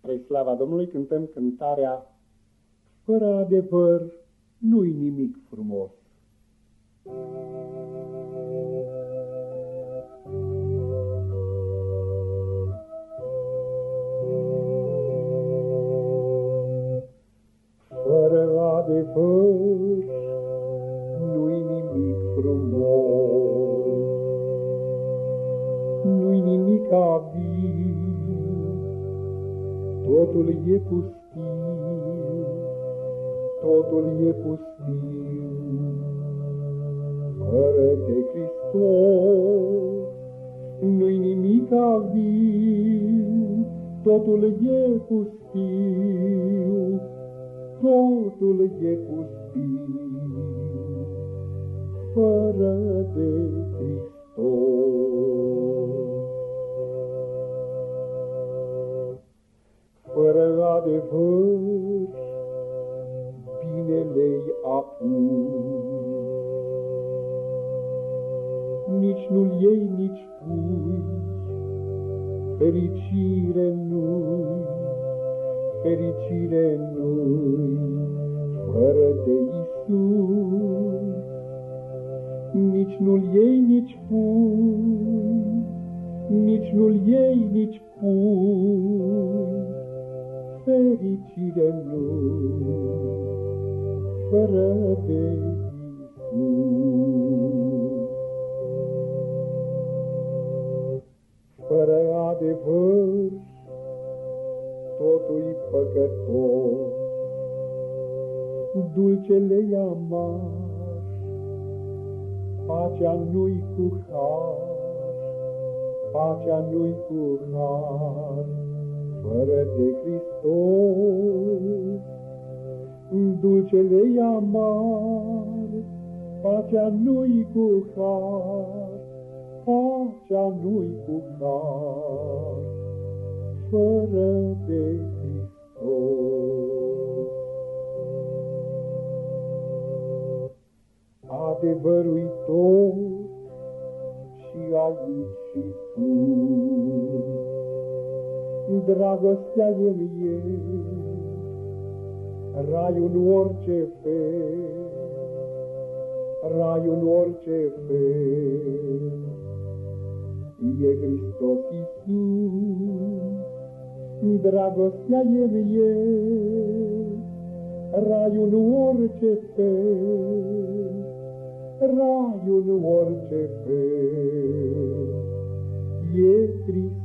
Spre slava Domnului cântăm cântarea Fără adevăr nu-i nimic frumos. Fără adevăr nu-i nimic frumos, Totul e pustiu, totul e pustiu, fără de Hristos nu-i nimic viu, totul e pustiu, totul e pustiu, fără de Hristos. Adevăr, binele-i apus. Nici nu-l iei, nici pui, fericire nu fericire nu fără de Isus. Nici nu-l iei, nici pui, nici nu-l iei, nici pui, fericire nu, fără de Iisus. Fără adevăr, totul-i păcătos, dulcele amar, pacea nu-i cu har, pacea nu-i cu har fără de Hristos. Dulcele amar, pacea nu-i cu har, pacea nu-i cu har, fără de Hristos. Adevărul tot și aici și sus, dragostea e mie, raiul în orice fel, raiul în orice fel, e Hristos Iisus, dragostea e mie, raiul în orice fel, raiul în orice fel, e Hristos Ooh.